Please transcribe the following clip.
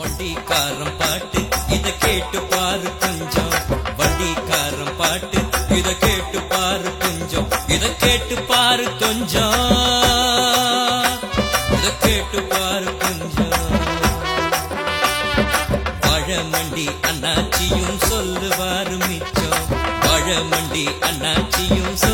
வண்டிக்காரம் பாட்டு இத கேட்டு பாரு கொஞ்சம். வண்டிக்காரம் பாட்டு இத கேட்டு பாரு கொஞ்சம். இத கேட்டு பாரு கொஞ்சம். இத கேட்டு பாரு கொஞ்சம். பழமண்டி அண்ணாச்சியும் சொல்லுவாரு மிச்சம். பழமண்டி அண்ணாச்சியும் சொல்லு